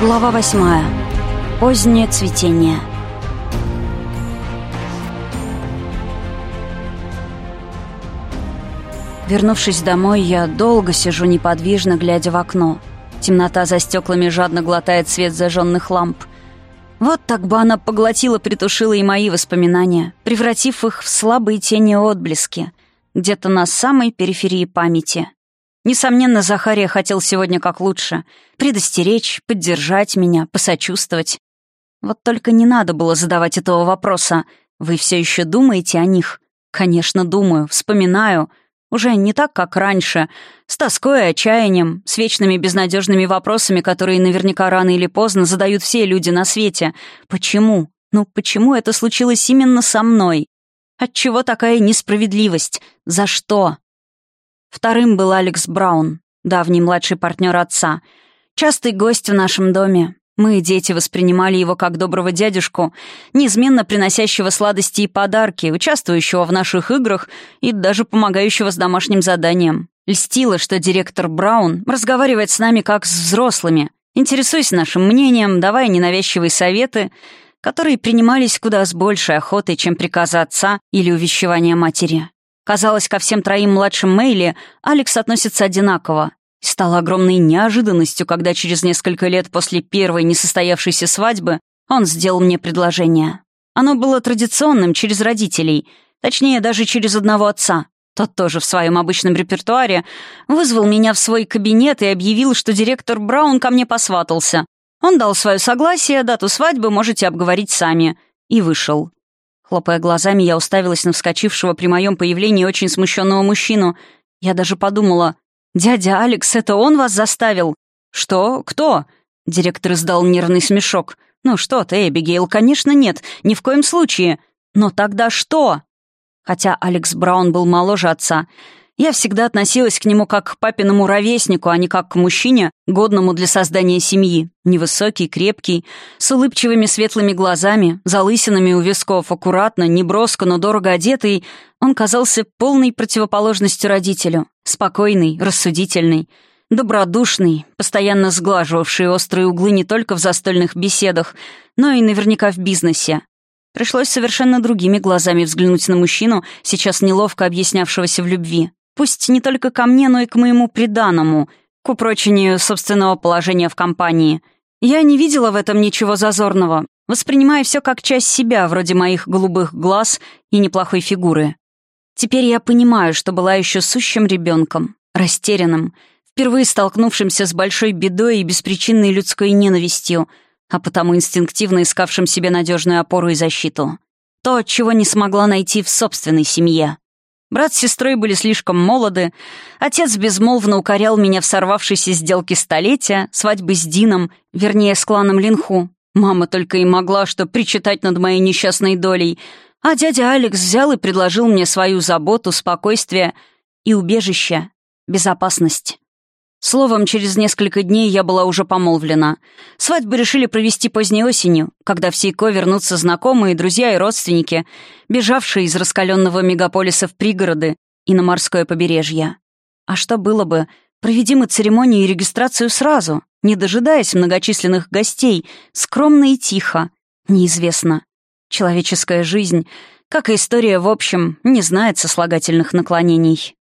Глава восьмая. Позднее цветение. Вернувшись домой, я долго сижу неподвижно, глядя в окно. Темнота за стеклами жадно глотает свет зажженных ламп. Вот так бы она поглотила, притушила и мои воспоминания, превратив их в слабые тени отблески, где-то на самой периферии памяти. Несомненно, Захария хотел сегодня как лучше. Предостеречь, поддержать меня, посочувствовать. Вот только не надо было задавать этого вопроса. Вы все еще думаете о них? Конечно, думаю, вспоминаю. Уже не так, как раньше. С тоской и отчаянием, с вечными безнадежными вопросами, которые наверняка рано или поздно задают все люди на свете. Почему? Ну почему это случилось именно со мной? Отчего такая несправедливость? За что? Вторым был Алекс Браун, давний младший партнер отца. Частый гость в нашем доме. Мы, дети, воспринимали его как доброго дядюшку, неизменно приносящего сладости и подарки, участвующего в наших играх и даже помогающего с домашним заданием. Льстило, что директор Браун разговаривает с нами как с взрослыми, интересуясь нашим мнением, давая ненавязчивые советы, которые принимались куда с большей охотой, чем приказы отца или увещевания матери. Казалось, ко всем троим младшим Мэйли Алекс относится одинаково. И стало огромной неожиданностью, когда через несколько лет после первой несостоявшейся свадьбы он сделал мне предложение. Оно было традиционным через родителей, точнее, даже через одного отца. Тот тоже в своем обычном репертуаре вызвал меня в свой кабинет и объявил, что директор Браун ко мне посватался. Он дал свое согласие, дату свадьбы можете обговорить сами. И вышел. Хлопая глазами, я уставилась на вскочившего при моем появлении очень смущенного мужчину. Я даже подумала, «Дядя Алекс, это он вас заставил?» «Что? Кто?» Директор издал нервный смешок. «Ну что ты, Эбигейл, конечно нет, ни в коем случае. Но тогда что?» Хотя Алекс Браун был моложе отца, я всегда относилась к нему как к папиному ровеснику, а не как к мужчине, годному для создания семьи. Невысокий, крепкий, с улыбчивыми светлыми глазами, залысинами у висков, аккуратно, неброско, но дорого одетый, он казался полной противоположностью родителю. Спокойный, рассудительный, добродушный, постоянно сглаживавший острые углы не только в застольных беседах, но и наверняка в бизнесе. Пришлось совершенно другими глазами взглянуть на мужчину, сейчас неловко объяснявшегося в любви. Пусть не только ко мне, но и к моему приданому, к упрочению собственного положения в компании. Я не видела в этом ничего зазорного, воспринимая все как часть себя, вроде моих голубых глаз и неплохой фигуры. Теперь я понимаю, что была еще сущим ребенком, растерянным, впервые столкнувшимся с большой бедой и беспричинной людской ненавистью, а потому инстинктивно искавшим себе надежную опору и защиту. То, чего не смогла найти в собственной семье. Брат с сестрой были слишком молоды. Отец безмолвно укорял меня в сорвавшейся сделке столетия, свадьбы с Дином, вернее, с кланом Линху. Мама только и могла что причитать над моей несчастной долей. А дядя Алекс взял и предложил мне свою заботу, спокойствие и убежище, безопасность. Словом, через несколько дней я была уже помолвлена. Свадьбу решили провести поздней осенью, когда в Сейко вернутся знакомые, друзья и родственники, бежавшие из раскаленного мегаполиса в пригороды и на морское побережье. А что было бы, проведи мы церемонию и регистрацию сразу, не дожидаясь многочисленных гостей, скромно и тихо, неизвестно. Человеческая жизнь, как и история в общем, не знает сослагательных наклонений.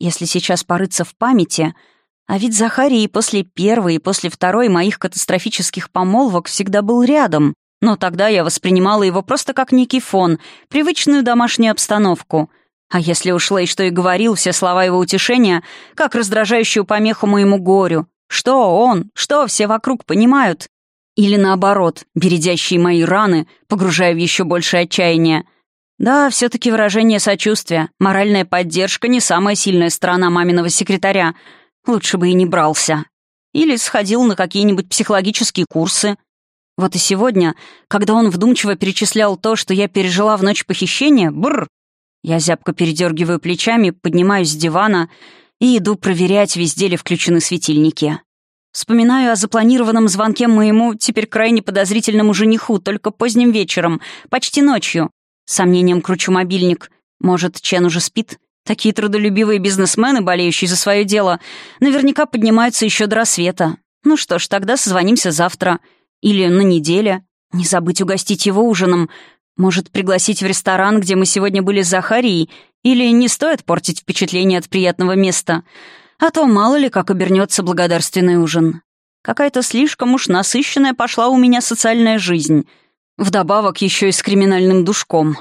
Если сейчас порыться в памяти — а ведь Захарий после первой, и после второй моих катастрофических помолвок всегда был рядом. Но тогда я воспринимала его просто как некий фон, привычную домашнюю обстановку. А если уж Лей что и говорил, все слова его утешения, как раздражающую помеху моему горю. Что он, что все вокруг понимают? Или наоборот, бередящие мои раны, погружая в еще большее отчаяние. Да, все-таки выражение сочувствия, моральная поддержка не самая сильная сторона маминого секретаря — Лучше бы и не брался. Или сходил на какие-нибудь психологические курсы. Вот и сегодня, когда он вдумчиво перечислял то, что я пережила в ночь похищения, бррр, я зябко передергиваю плечами, поднимаюсь с дивана и иду проверять, везде ли включены светильники. Вспоминаю о запланированном звонке моему, теперь крайне подозрительному жениху, только поздним вечером, почти ночью. Сомнением кручу мобильник. Может, Чен уже спит? Такие трудолюбивые бизнесмены, болеющие за свое дело, наверняка поднимаются еще до рассвета. Ну что ж, тогда созвонимся завтра. Или на неделе. Не забыть угостить его ужином. Может, пригласить в ресторан, где мы сегодня были с Захарией? Или не стоит портить впечатление от приятного места? А то мало ли как обернется благодарственный ужин. Какая-то слишком уж насыщенная пошла у меня социальная жизнь. Вдобавок еще и с криминальным душком.